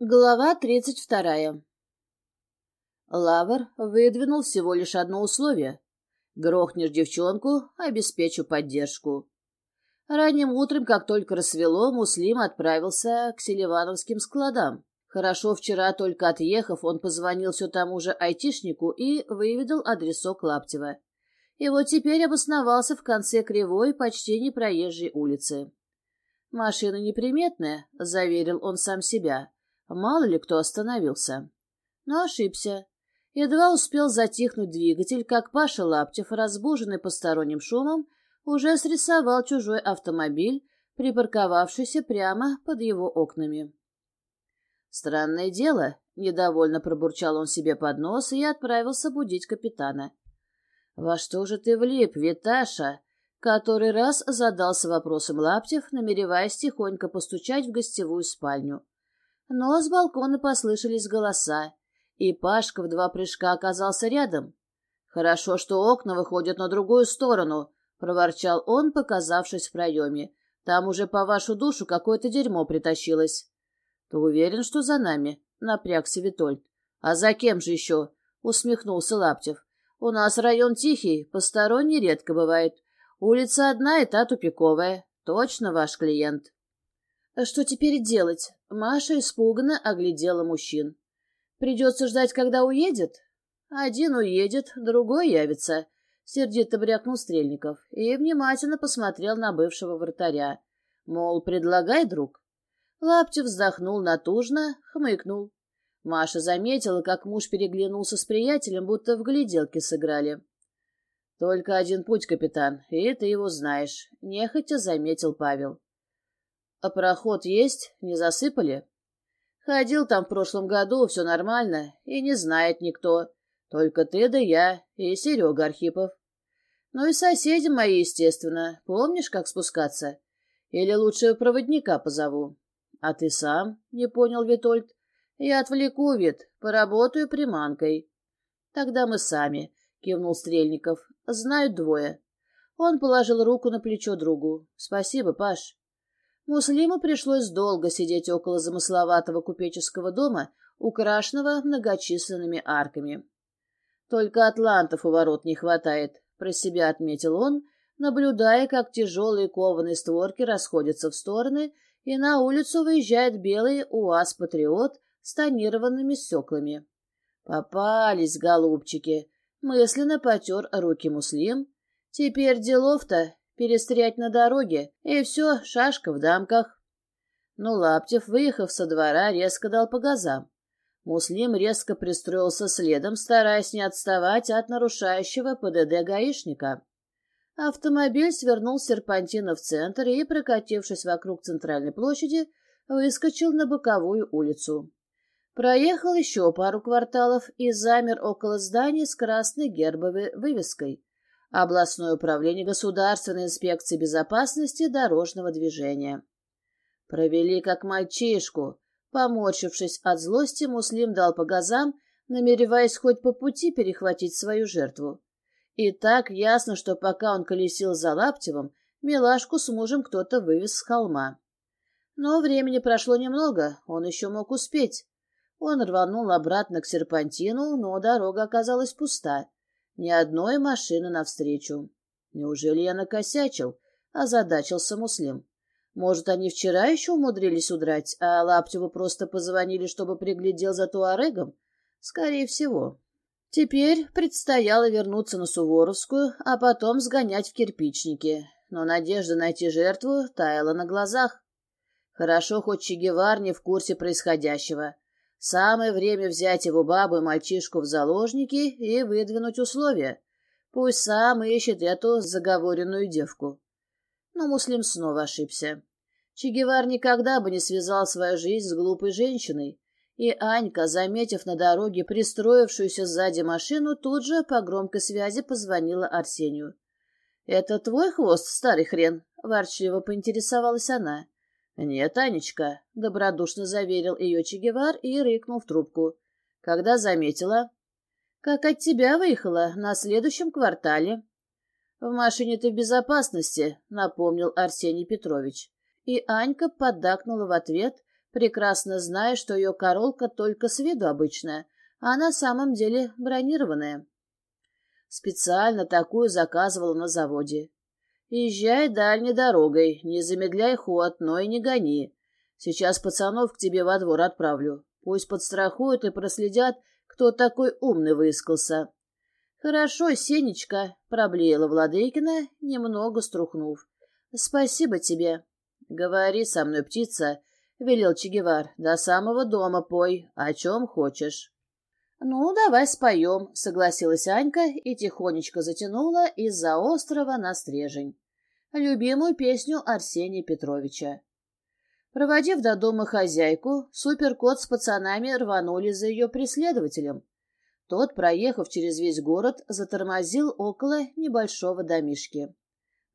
Глава тридцать вторая. Лавр выдвинул всего лишь одно условие. Грохнешь девчонку, обеспечу поддержку. Ранним утром, как только рассвело, Муслим отправился к Селивановским складам. Хорошо вчера, только отъехав, он позвонил все тому же айтишнику и выведал адресок Лаптева. И вот теперь обосновался в конце кривой, почти непроезжей улицы. «Машина неприметная», — заверил он сам себя. Мало ли кто остановился. Но ошибся. Едва успел затихнуть двигатель, как Паша Лаптев, разбуженный посторонним шумом, уже срисовал чужой автомобиль, припарковавшийся прямо под его окнами. «Странное дело», — недовольно пробурчал он себе под нос и отправился будить капитана. «Во что же ты влип, Виташа?» Который раз задался вопросом Лаптев, намереваясь тихонько постучать в гостевую спальню. Но с балкона послышались голоса, и Пашка в два прыжка оказался рядом. «Хорошо, что окна выходят на другую сторону», — проворчал он, показавшись в проеме. «Там уже по вашу душу какое-то дерьмо притащилось». «Ты уверен, что за нами?» — напрягся Витольд. «А за кем же еще?» — усмехнулся Лаптев. «У нас район тихий, посторонний редко бывает. Улица одна и та тупиковая. Точно ваш клиент». А что теперь делать? Маша испуганно оглядела мужчин. Придется ждать, когда уедет? Один уедет, другой явится. Сердито брякнул Стрельников и внимательно посмотрел на бывшего вратаря. Мол, предлагай, друг. Лаптев вздохнул натужно, хмыкнул. Маша заметила, как муж переглянулся с приятелем, будто в гляделке сыграли. «Только один путь, капитан, и ты его знаешь», — нехотя заметил Павел. А проход есть? Не засыпали? Ходил там в прошлом году, все нормально, и не знает никто. Только ты да я и Серега Архипов. Ну и соседи мои, естественно. Помнишь, как спускаться? Или лучше проводника позову? А ты сам? Не понял Витольд. Я отвлеку, Вит, поработаю приманкой. Тогда мы сами, кивнул Стрельников. Знают двое. Он положил руку на плечо другу. Спасибо, Паш. Муслиму пришлось долго сидеть около замысловатого купеческого дома, украшенного многочисленными арками. «Только атлантов у ворот не хватает», — про себя отметил он, наблюдая, как тяжелые кованые створки расходятся в стороны, и на улицу выезжает белый УАЗ-патриот с тонированными стеклами. «Попались, голубчики!» — мысленно потер руки Муслим. «Теперь делов-то перестрять на дороге, и все, шашка в дамках. Но Лаптев, выехав со двора, резко дал по газам. Муслим резко пристроился следом, стараясь не отставать от нарушающего ПДД гаишника. Автомобиль свернул серпантина в центр и, прокатившись вокруг центральной площади, выскочил на боковую улицу. Проехал еще пару кварталов и замер около здания с красной гербовой вывеской областное управление государственной инспекции безопасности дорожного движения. Провели как мальчишку. помочившись от злости, Муслим дал по газам, намереваясь хоть по пути перехватить свою жертву. И так ясно, что пока он колесил за Лаптевым, милашку с мужем кто-то вывез с холма. Но времени прошло немного, он еще мог успеть. Он рванул обратно к серпантину, но дорога оказалась пуста. Ни одной машины навстречу. Неужели я накосячил? Озадачился Муслим. Может, они вчера еще умудрились удрать, а Лаптеву просто позвонили, чтобы приглядел за Туарегом? Скорее всего. Теперь предстояло вернуться на Суворовскую, а потом сгонять в кирпичники. Но надежда найти жертву таяла на глазах. Хорошо, хоть Чегевар не в курсе происходящего. Самое время взять его бабу и мальчишку в заложники и выдвинуть условия. Пусть сам ищет эту заговоренную девку. Но Муслим снова ошибся. Чегевар никогда бы не связал свою жизнь с глупой женщиной, и Анька, заметив на дороге пристроившуюся сзади машину, тут же по громкой связи позвонила Арсению. — Это твой хвост, старый хрен? — ворчливо поинтересовалась она. «Нет, Танечка», — добродушно заверил ее Чегевар и рыкнул в трубку. «Когда заметила?» «Как от тебя выехала на следующем квартале». «В машине ты в безопасности», — напомнил Арсений Петрович. И Анька поддакнула в ответ, прекрасно зная, что ее королка только с виду обычная, а на самом деле бронированная. Специально такую заказывала на заводе. Езжай дальней дорогой, не замедляй ход, но и не гони. Сейчас пацанов к тебе во двор отправлю. Пусть подстрахуют и проследят, кто такой умный выискался. — Хорошо, Сенечка, — проблеяла Владыкина, немного струхнув. — Спасибо тебе. — Говори со мной, птица, — велел Чегевар. — До самого дома пой, о чем хочешь. «Ну, давай споем», — согласилась Анька и тихонечко затянула из-за острова на стрежень. Любимую песню Арсения Петровича. Проводив до дома хозяйку, суперкот с пацанами рванули за ее преследователем. Тот, проехав через весь город, затормозил около небольшого домишки.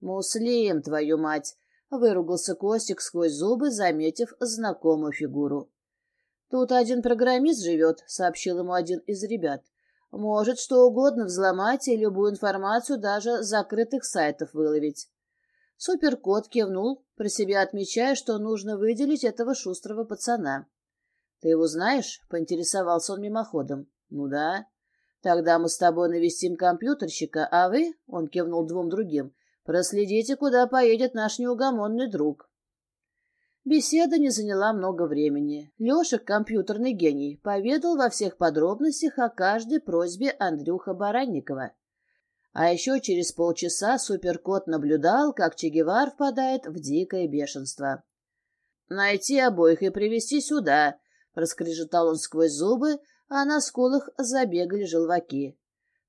«Муслим, твою мать!» — выругался Костик сквозь зубы, заметив знакомую фигуру. Тут один программист живет, сообщил ему один из ребят. Может что угодно взломать и любую информацию даже с закрытых сайтов выловить. Суперкот кивнул, про себя отмечая, что нужно выделить этого шустрого пацана. — Ты его знаешь? — поинтересовался он мимоходом. — Ну да. — Тогда мы с тобой навестим компьютерщика, а вы, — он кивнул двум другим, — проследите, куда поедет наш неугомонный друг. Беседа не заняла много времени. Леша, компьютерный гений, поведал во всех подробностях о каждой просьбе Андрюха Баранникова. А еще через полчаса суперкот наблюдал, как Че впадает в дикое бешенство. «Найти обоих и привести сюда», — проскрежетал он сквозь зубы, а на скулах забегали желваки.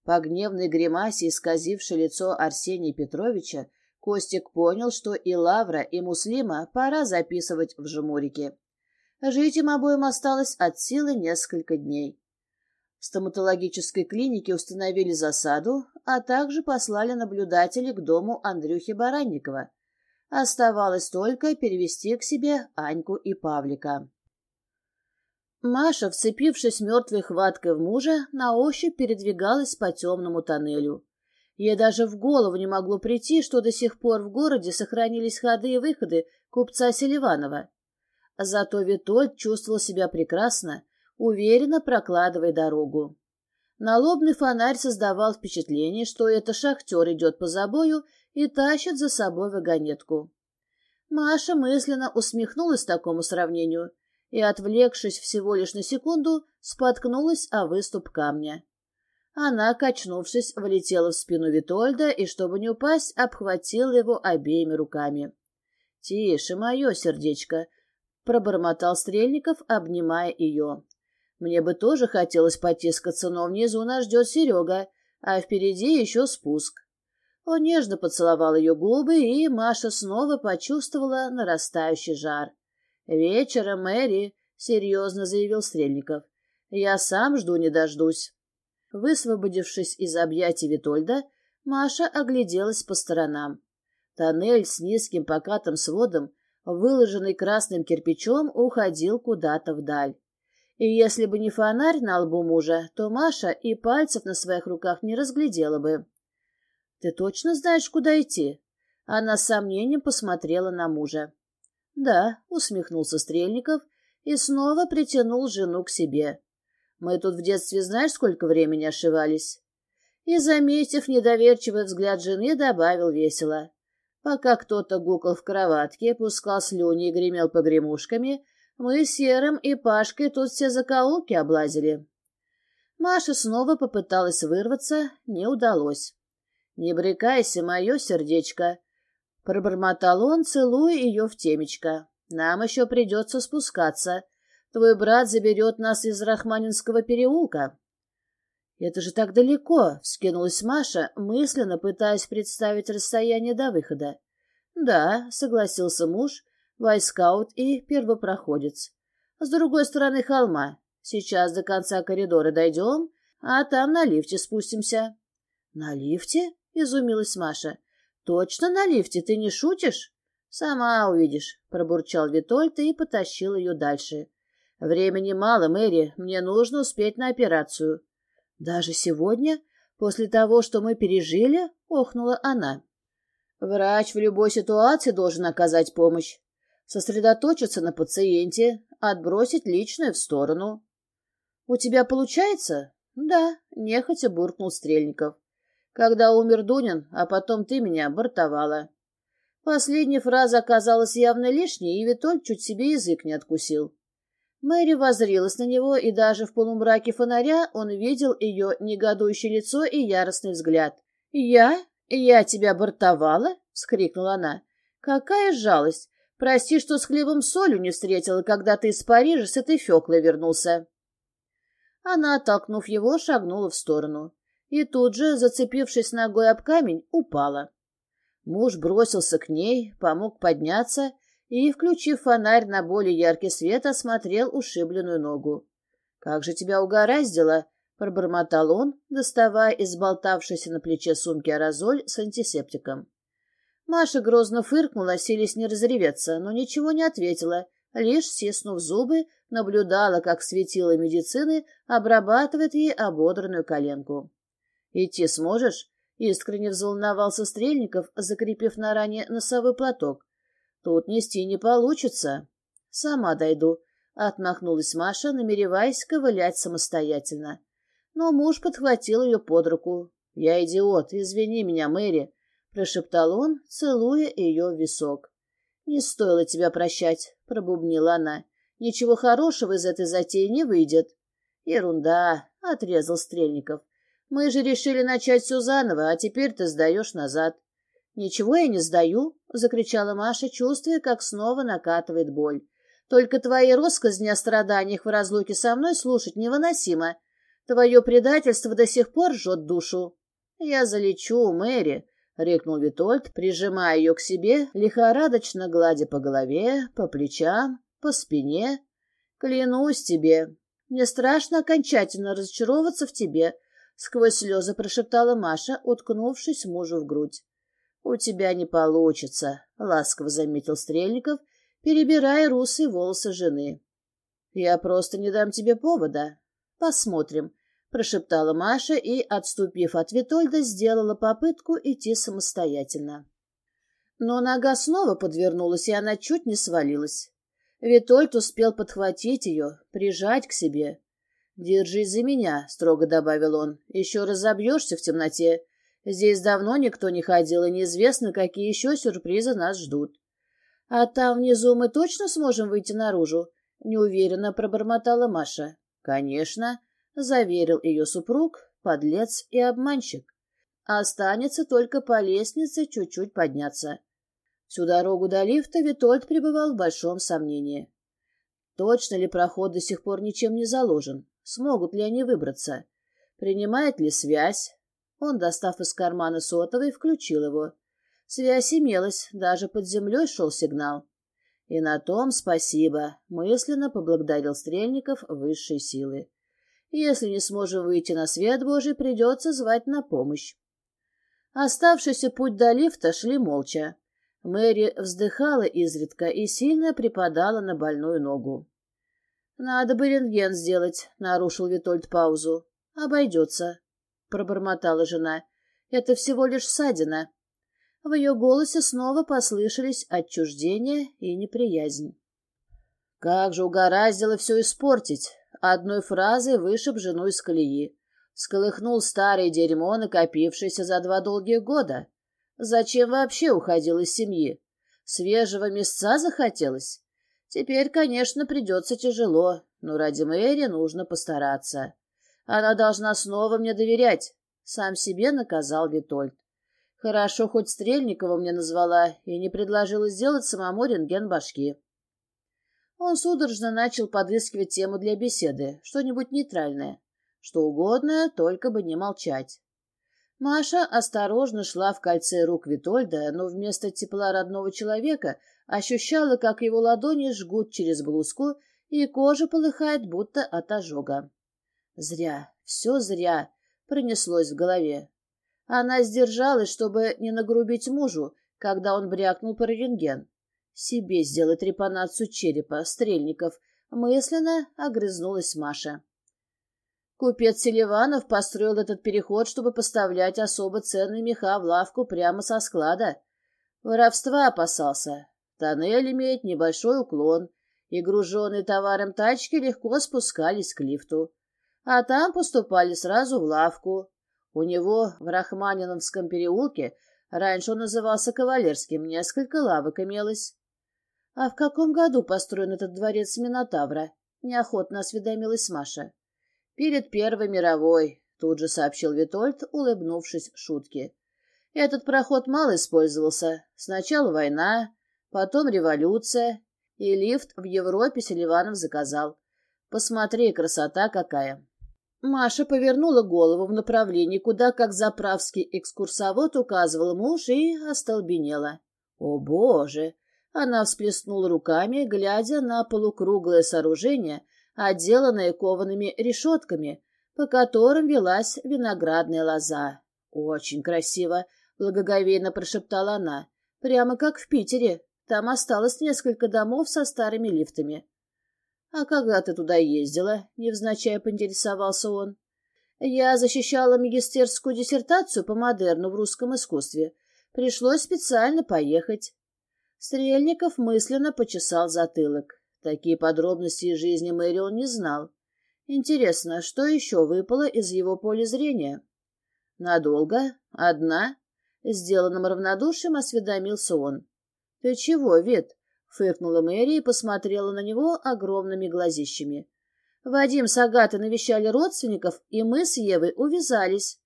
По гневной гримасе, исказившей лицо Арсения Петровича, Костик понял, что и Лавра, и Муслима пора записывать в жмурике. Жить им обоим осталось от силы несколько дней. В стоматологической клинике установили засаду, а также послали наблюдателей к дому Андрюхи Баранникова. Оставалось только перевести к себе Аньку и Павлика. Маша, вцепившись мертвой хваткой в мужа, на ощупь передвигалась по темному тоннелю. Ей даже в голову не могло прийти, что до сих пор в городе сохранились ходы и выходы купца Селиванова. Зато Витоль чувствовал себя прекрасно, уверенно прокладывая дорогу. Налобный фонарь создавал впечатление, что это шахтер идет по забою и тащит за собой вагонетку. Маша мысленно усмехнулась такому сравнению и, отвлекшись всего лишь на секунду, споткнулась о выступ камня. Она, качнувшись, влетела в спину Витольда и, чтобы не упасть, обхватила его обеими руками. — Тише, мое сердечко! — пробормотал Стрельников, обнимая ее. — Мне бы тоже хотелось потискаться, но внизу нас ждет Серега, а впереди еще спуск. Он нежно поцеловал ее губы, и Маша снова почувствовала нарастающий жар. — Вечером, Мэри! — серьезно заявил Стрельников. — Я сам жду не дождусь. Высвободившись из объятий Витольда, Маша огляделась по сторонам. Тоннель с низким покатым сводом, выложенный красным кирпичом, уходил куда-то вдаль. И если бы не фонарь на лбу мужа, то Маша и пальцев на своих руках не разглядела бы. — Ты точно знаешь, куда идти? Она с сомнением посмотрела на мужа. — Да, — усмехнулся Стрельников и снова притянул жену к себе. Мы тут в детстве знаешь, сколько времени ошивались?» И, заметив недоверчивый взгляд жены, добавил весело. Пока кто-то гукал в кроватке, пускал слюни и гремел погремушками, мы с Серым и Пашкой тут все закоулки облазили. Маша снова попыталась вырваться, не удалось. «Не брекайся, мое сердечко!» Пробормотал он, целуя ее в темечко. «Нам еще придется спускаться. Твой брат заберет нас из Рахманинского переулка». «Это же так далеко!» — вскинулась Маша, мысленно пытаясь представить расстояние до выхода. «Да», — согласился муж, вайскаут и первопроходец. «С другой стороны холма. Сейчас до конца коридора дойдем, а там на лифте спустимся». «На лифте?» — изумилась Маша. «Точно на лифте? Ты не шутишь?» «Сама увидишь», — пробурчал Витольд и потащил ее дальше. Времени мало, Мэри, мне нужно успеть на операцию. Даже сегодня, после того, что мы пережили, охнула она. Врач в любой ситуации должен оказать помощь. Сосредоточиться на пациенте, отбросить личное в сторону. У тебя получается? Да, нехотя буркнул Стрельников. Когда умер Дунин, а потом ты меня бортовала. Последняя фраза оказалась явно лишней, и Витоль чуть себе язык не откусил. Мэри возрилась на него, и даже в полумраке фонаря он видел ее негодующее лицо и яростный взгляд. «Я? Я тебя бортовала?» — вскрикнула она. «Какая жалость! Прости, что с хлебом солью не встретила, когда ты из Парижа с этой Феклой вернулся». Она, оттолкнув его, шагнула в сторону. И тут же, зацепившись ногой об камень, упала. Муж бросился к ней, помог подняться и, включив фонарь на более яркий свет, осмотрел ушибленную ногу. «Как же тебя угораздило!» — пробормотал он, доставая из болтавшейся на плече сумки аэрозоль с антисептиком. Маша грозно фыркнула, силясь не разреветься, но ничего не ответила, лишь, стиснув зубы, наблюдала, как светило медицины обрабатывает ей ободранную коленку. «Идти сможешь?» — искренне взволновался Стрельников, закрепив на ране носовой платок, Тут нести не получится. Сама дойду. Отмахнулась Маша, намереваясь ковылять самостоятельно. Но муж подхватил ее под руку. «Я идиот, извини меня, Мэри», — прошептал он, целуя ее в висок. «Не стоило тебя прощать», — пробубнила она. «Ничего хорошего из этой затеи не выйдет». «Ерунда», — отрезал Стрельников. «Мы же решили начать все заново, а теперь ты сдаешь назад». «Ничего я не сдаю», — закричала Маша, чувствуя, как снова накатывает боль. «Только твои россказни о страданиях в разлуке со мной слушать невыносимо. Твое предательство до сих пор жжет душу». «Я залечу, Мэри», — рыкнул Витольд, прижимая ее к себе, лихорадочно гладя по голове, по плечам, по спине. «Клянусь тебе, мне страшно окончательно разочаровываться в тебе», — сквозь слезы прошептала Маша, уткнувшись мужу в грудь. «У тебя не получится», — ласково заметил Стрельников, перебирая русые волосы жены. «Я просто не дам тебе повода. Посмотрим», — прошептала Маша и, отступив от Витольда, сделала попытку идти самостоятельно. Но нога снова подвернулась, и она чуть не свалилась. Витольд успел подхватить ее, прижать к себе. «Держись за меня», — строго добавил он. «Еще разобьешься в темноте, Здесь давно никто не ходил, и неизвестно, какие еще сюрпризы нас ждут. А там внизу мы точно сможем выйти наружу? Неуверенно пробормотала Маша. Конечно, заверил ее супруг, подлец и обманщик. Останется только по лестнице чуть-чуть подняться. Всю дорогу до лифта Витольд пребывал в большом сомнении. Точно ли проход до сих пор ничем не заложен? Смогут ли они выбраться? Принимает ли связь? Он, достав из кармана сотовый, включил его. Связь имелась, даже под землей шел сигнал. И на том спасибо, мысленно поблагодарил Стрельников высшей силы. Если не сможем выйти на свет Божий, придется звать на помощь. Оставшийся путь до лифта шли молча. Мэри вздыхала изредка и сильно припадала на больную ногу. «Надо бы рентген сделать», — нарушил Витольд паузу. «Обойдется» пробормотала жена. «Это всего лишь ссадина». В ее голосе снова послышались отчуждение и неприязнь. Как же угораздило все испортить! Одной фразой вышиб жену из колеи. Сколыхнул старое дерьмо, накопившееся за два долгие года. Зачем вообще уходил из семьи? Свежего места захотелось? Теперь, конечно, придется тяжело, но ради Мэри нужно постараться. Она должна снова мне доверять. Сам себе наказал Витольд. Хорошо, хоть Стрельникова мне назвала и не предложила сделать самому рентген башки. Он судорожно начал подыскивать тему для беседы, что-нибудь нейтральное. Что угодно, только бы не молчать. Маша осторожно шла в кольце рук Витольда, но вместо тепла родного человека ощущала, как его ладони жгут через блузку, и кожа полыхает, будто от ожога. Зря, все зря, пронеслось в голове. Она сдержалась, чтобы не нагрубить мужу, когда он брякнул про рентген. Себе сделать репанацию черепа, стрельников, мысленно огрызнулась Маша. Купец Селиванов построил этот переход, чтобы поставлять особо ценные меха в лавку прямо со склада. Воровства опасался. Тоннель имеет небольшой уклон, и груженные товаром тачки легко спускались к лифту а там поступали сразу в лавку. У него в Рахманиновском переулке, раньше он назывался Кавалерским, несколько лавок имелось. — А в каком году построен этот дворец Минотавра? — неохотно осведомилась Маша. — Перед Первой мировой, — тут же сообщил Витольд, улыбнувшись шутке. — Этот проход мало использовался. Сначала война, потом революция, и лифт в Европе Селиванов заказал. Посмотри, красота какая! Маша повернула голову в направлении, куда, как заправский экскурсовод, указывал муж и остолбенела. «О, Боже!» Она всплеснула руками, глядя на полукруглое сооружение, отделанное коваными решетками, по которым велась виноградная лоза. «Очень красиво!» — благоговейно прошептала она. «Прямо как в Питере. Там осталось несколько домов со старыми лифтами». «А когда ты туда ездила?» — невзначай поинтересовался он. «Я защищала магистерскую диссертацию по модерну в русском искусстве. Пришлось специально поехать». Стрельников мысленно почесал затылок. Такие подробности из жизни Мэри он не знал. Интересно, что еще выпало из его поля зрения? «Надолго? Одна?» — сделанным равнодушием осведомился он. «Ты чего, Вит?» — фыркнула Мэри и посмотрела на него огромными глазищами. «Вадим с Агатой навещали родственников, и мы с Евой увязались».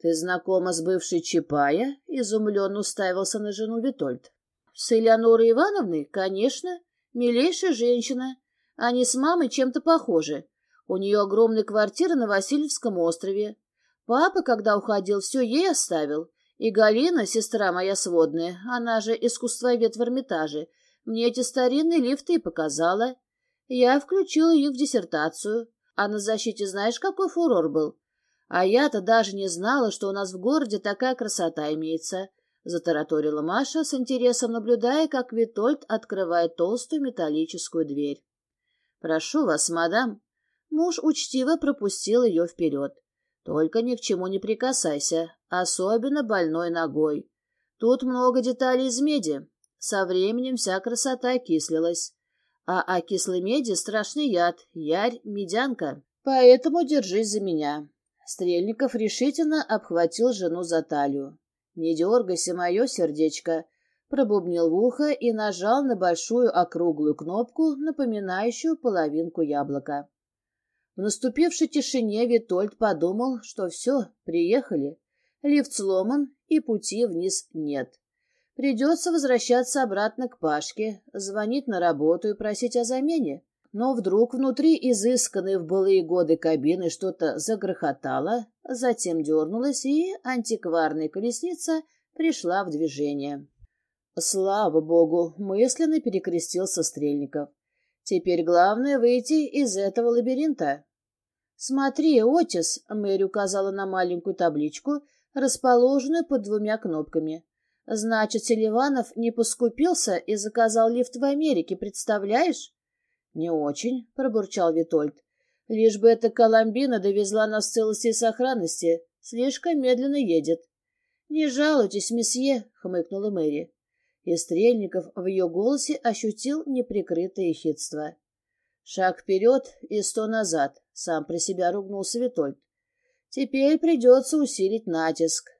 «Ты знакома с бывшей Чапая?» — изумленно уставился на жену Витольд. «С Элеонорой Ивановной? Конечно. Милейшая женщина. Они с мамой чем-то похожи. У нее огромная квартира на Васильевском острове. Папа, когда уходил, все ей оставил. И Галина, сестра моя сводная, она же искусствовед в Эрмитаже — мне эти старинные лифты и показала. Я включила их в диссертацию. А на защите знаешь, какой фурор был? А я-то даже не знала, что у нас в городе такая красота имеется. Затараторила Маша с интересом, наблюдая, как Витольд открывает толстую металлическую дверь. «Прошу вас, мадам». Муж учтиво пропустил ее вперед. «Только ни к чему не прикасайся, особенно больной ногой. Тут много деталей из меди». Со временем вся красота окислилась. А о меди страшный яд, ярь, медянка. Поэтому держись за меня. Стрельников решительно обхватил жену за талию. «Не дергайся, мое сердечко!» Пробубнил в ухо и нажал на большую округлую кнопку, напоминающую половинку яблока. В наступившей тишине Витольд подумал, что все, приехали. Лифт сломан и пути вниз нет. Придется возвращаться обратно к Пашке, звонить на работу и просить о замене. Но вдруг внутри изысканной в былые годы кабины что-то загрохотало, затем дернулось, и антикварная колесница пришла в движение. Слава богу, мысленно перекрестился Стрельников. Теперь главное выйти из этого лабиринта. «Смотри, Отис!» — Мэри указала на маленькую табличку, расположенную под двумя кнопками — Значит, Селиванов не поскупился и заказал лифт в Америке, представляешь? Не очень, пробурчал Витольд. Лишь бы эта Коломбина довезла нас в целости и сохранности. Слишком медленно едет. Не жалуйтесь, месье, хмыкнула Мэри. И Стрельников в ее голосе ощутил неприкрытое хитство. Шаг вперед и сто назад, сам про себя ругнулся Витольд. Теперь придется усилить натиск.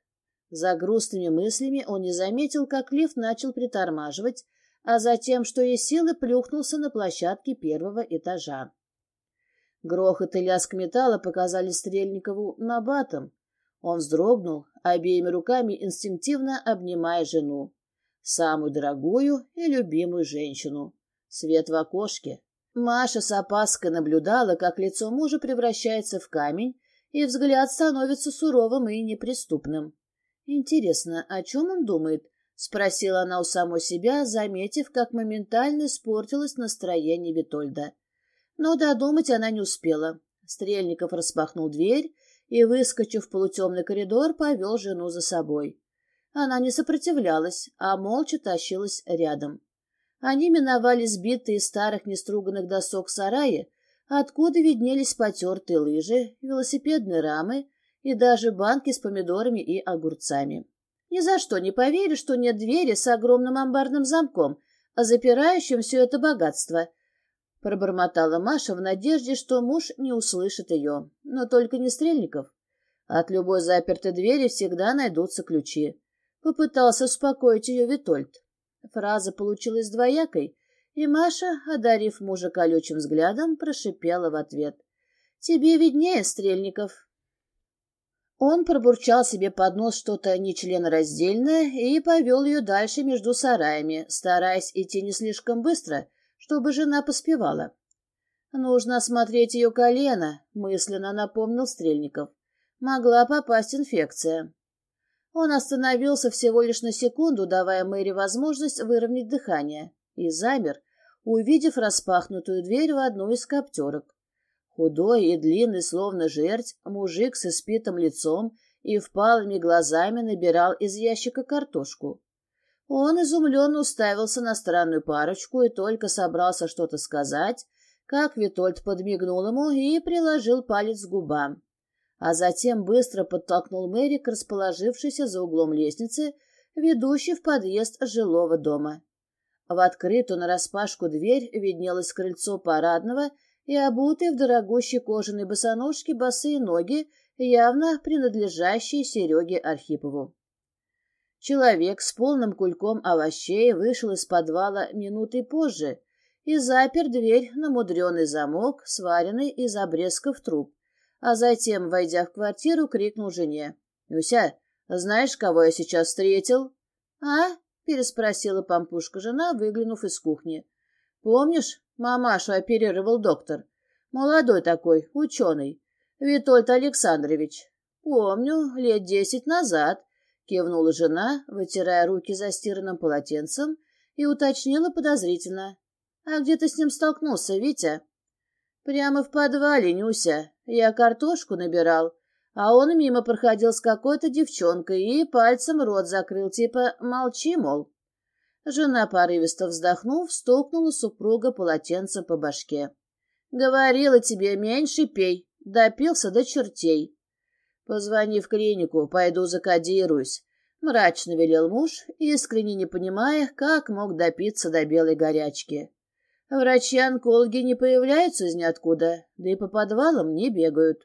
За грустными мыслями он не заметил, как лифт начал притормаживать, а затем, что из силы, плюхнулся на площадке первого этажа. Грохот и лязг металла показали Стрельникову набатом. Он вздрогнул, обеими руками инстинктивно обнимая жену. Самую дорогую и любимую женщину. Свет в окошке. Маша с опаской наблюдала, как лицо мужа превращается в камень, и взгляд становится суровым и неприступным. Интересно, о чем он думает? Спросила она у самой себя, заметив, как моментально испортилось настроение Витольда. Но додумать она не успела. Стрельников распахнул дверь и, выскочив в полутемный коридор, повел жену за собой. Она не сопротивлялась, а молча тащилась рядом. Они миновали сбитые старых неструганных досок сараи, откуда виднелись потертые лыжи, велосипедные рамы и даже банки с помидорами и огурцами. Ни за что не поверишь, что нет двери с огромным амбарным замком, а запирающим все это богатство. Пробормотала Маша в надежде, что муж не услышит ее, но только не Стрельников. От любой запертой двери всегда найдутся ключи. Попытался успокоить ее Витольд. Фраза получилась двоякой, и Маша, одарив мужа колючим взглядом, прошипела в ответ. «Тебе виднее, Стрельников, он пробурчал себе под нос что-то нечленораздельное и повел ее дальше между сараями, стараясь идти не слишком быстро, чтобы жена поспевала. «Нужно осмотреть ее колено», — мысленно напомнил Стрельников. «Могла попасть инфекция». Он остановился всего лишь на секунду, давая Мэри возможность выровнять дыхание, и замер, увидев распахнутую дверь в одну из коптерок. Худой и длинный, словно жерть, мужик с испитым лицом и впалыми глазами набирал из ящика картошку. Он изумленно уставился на странную парочку и только собрался что-то сказать, как Витольд подмигнул ему и приложил палец к губам. А затем быстро подтолкнул Мэри к расположившейся за углом лестницы, ведущей в подъезд жилого дома. В открытую нараспашку дверь виднелось крыльцо парадного и обутые в дорогущей кожаной босоножке босые ноги, явно принадлежащие Сереге Архипову. Человек с полным кульком овощей вышел из подвала минуты позже и запер дверь на мудреный замок, сваренный из обрезков труб, а затем, войдя в квартиру, крикнул жене. «Люся, знаешь, кого я сейчас встретил?» «А?» — переспросила пампушка жена, выглянув из кухни. «Помнишь, Мамашу оперировал доктор. Молодой такой, ученый. Витольд Александрович. Помню, лет десять назад. Кивнула жена, вытирая руки застиранным полотенцем, и уточнила подозрительно. А где ты с ним столкнулся, Витя? Прямо в подвале, Нюся. Я картошку набирал. А он мимо проходил с какой-то девчонкой и пальцем рот закрыл, типа «молчи, мол». Жена порывисто вздохнув, столкнула супруга полотенцем по башке. «Говорила тебе, меньше пей. Допился до чертей». «Позвони в клинику, пойду закодируюсь», — мрачно велел муж, искренне не понимая, как мог допиться до белой горячки. Врачи-онкологи не появляются из ниоткуда, да и по подвалам не бегают.